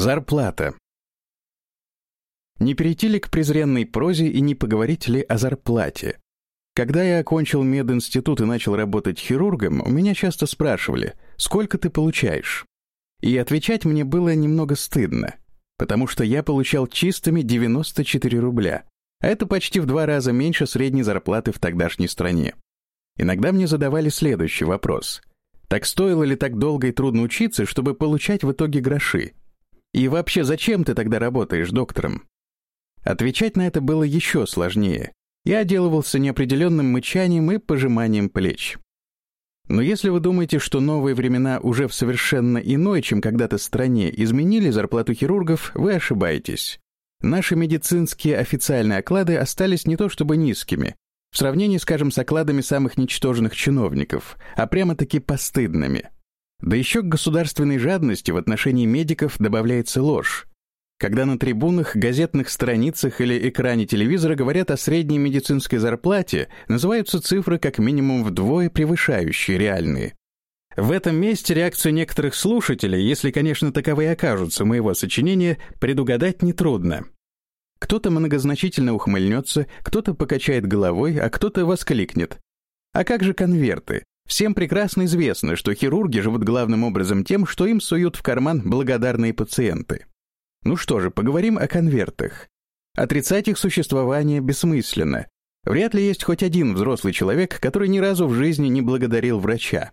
Зарплата. Не перейти ли к презренной прозе и не поговорить ли о зарплате? Когда я окончил мединститут и начал работать хирургом, у меня часто спрашивали, сколько ты получаешь? И отвечать мне было немного стыдно, потому что я получал чистыми 94 рубля, а это почти в два раза меньше средней зарплаты в тогдашней стране. Иногда мне задавали следующий вопрос. Так стоило ли так долго и трудно учиться, чтобы получать в итоге гроши? И вообще, зачем ты тогда работаешь доктором? Отвечать на это было еще сложнее. Я отделывался неопределенным мычанием и пожиманием плеч. Но если вы думаете, что новые времена уже в совершенно иной, чем когда-то стране, изменили зарплату хирургов, вы ошибаетесь. Наши медицинские официальные оклады остались не то чтобы низкими, в сравнении, скажем, с окладами самых ничтожных чиновников, а прямо-таки постыдными. Да еще к государственной жадности в отношении медиков добавляется ложь. Когда на трибунах, газетных страницах или экране телевизора говорят о средней медицинской зарплате, называются цифры как минимум вдвое превышающие реальные. В этом месте реакцию некоторых слушателей, если, конечно, таковые окажутся моего сочинения, предугадать нетрудно. Кто-то многозначительно ухмыльнется, кто-то покачает головой, а кто-то воскликнет. А как же конверты? Всем прекрасно известно, что хирурги живут главным образом тем, что им суют в карман благодарные пациенты. Ну что же, поговорим о конвертах. Отрицать их существование бессмысленно. Вряд ли есть хоть один взрослый человек, который ни разу в жизни не благодарил врача.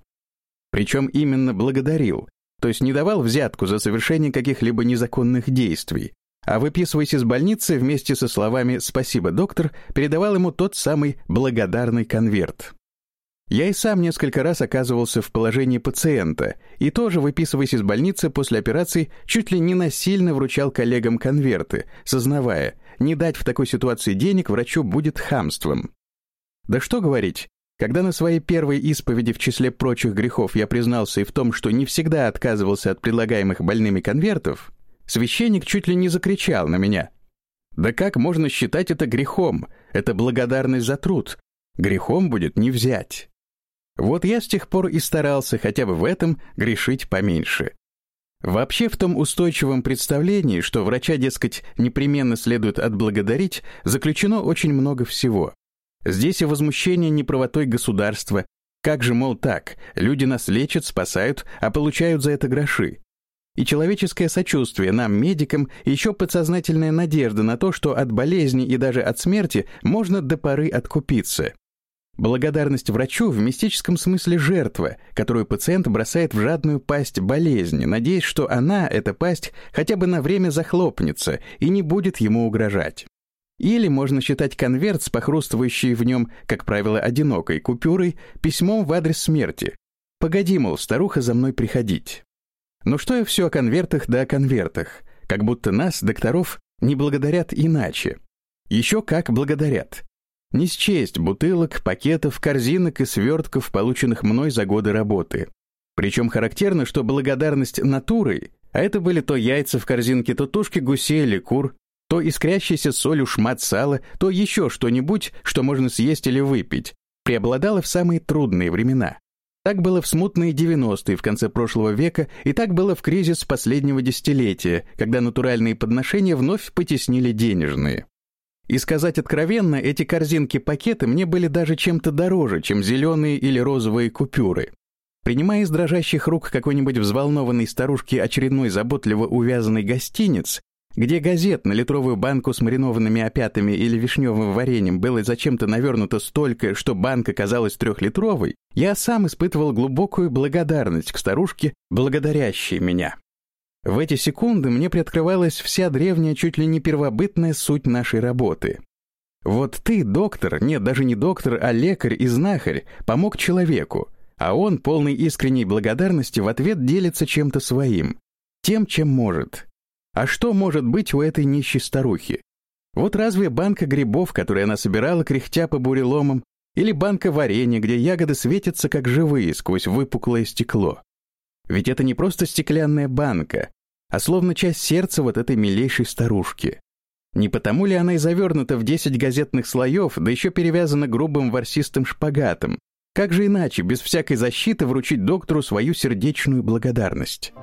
Причем именно благодарил, то есть не давал взятку за совершение каких-либо незаконных действий, а выписываясь из больницы вместе со словами «Спасибо, доктор», передавал ему тот самый благодарный конверт. Я и сам несколько раз оказывался в положении пациента и тоже, выписываясь из больницы после операции, чуть ли не насильно вручал коллегам конверты, сознавая, не дать в такой ситуации денег врачу будет хамством. Да что говорить, когда на своей первой исповеди в числе прочих грехов я признался и в том, что не всегда отказывался от предлагаемых больными конвертов, Священник чуть ли не закричал на меня. «Да как можно считать это грехом? Это благодарность за труд. Грехом будет не взять». Вот я с тех пор и старался хотя бы в этом грешить поменьше. Вообще в том устойчивом представлении, что врача, дескать, непременно следует отблагодарить, заключено очень много всего. Здесь и возмущение неправотой государства. Как же, мол, так, люди нас лечат, спасают, а получают за это гроши и человеческое сочувствие нам, медикам, еще подсознательная надежда на то, что от болезни и даже от смерти можно до поры откупиться. Благодарность врачу в мистическом смысле жертва, которую пациент бросает в жадную пасть болезни, надеясь, что она, эта пасть, хотя бы на время захлопнется и не будет ему угрожать. Или можно считать конверт с похрустывающей в нем, как правило, одинокой купюрой, письмом в адрес смерти. «Погоди, мол, старуха, за мной приходить». Но что я все о конвертах да о конвертах, как будто нас, докторов, не благодарят иначе. Еще как благодарят. Не счесть бутылок, пакетов, корзинок и свертков, полученных мной за годы работы. Причем характерно, что благодарность натурой, а это были то яйца в корзинке, то тушки гусей или кур, то искрящийся солью шмат сала, то еще что-нибудь, что можно съесть или выпить, преобладала в самые трудные времена. Так было в смутные 90-е в конце прошлого века, и так было в кризис последнего десятилетия, когда натуральные подношения вновь потеснили денежные. И сказать откровенно, эти корзинки-пакеты мне были даже чем-то дороже, чем зеленые или розовые купюры. Принимая из дрожащих рук какой-нибудь взволнованной старушки очередной заботливо увязанный гостиниц, где газет на литровую банку с маринованными опятами или вишневым вареньем было зачем-то навернуто столько, что банка казалась трехлитровой, я сам испытывал глубокую благодарность к старушке, благодарящей меня. В эти секунды мне приоткрывалась вся древняя, чуть ли не первобытная суть нашей работы. Вот ты, доктор, нет, даже не доктор, а лекарь и знахарь, помог человеку, а он, полный искренней благодарности, в ответ делится чем-то своим, тем, чем может. А что может быть у этой нищей старухи? Вот разве банка грибов, которые она собирала, кряхтя по буреломам, или банка варенья, где ягоды светятся как живые сквозь выпуклое стекло? Ведь это не просто стеклянная банка, а словно часть сердца вот этой милейшей старушки. Не потому ли она и завернута в десять газетных слоев, да еще перевязана грубым ворсистым шпагатом? Как же иначе, без всякой защиты, вручить доктору свою сердечную благодарность?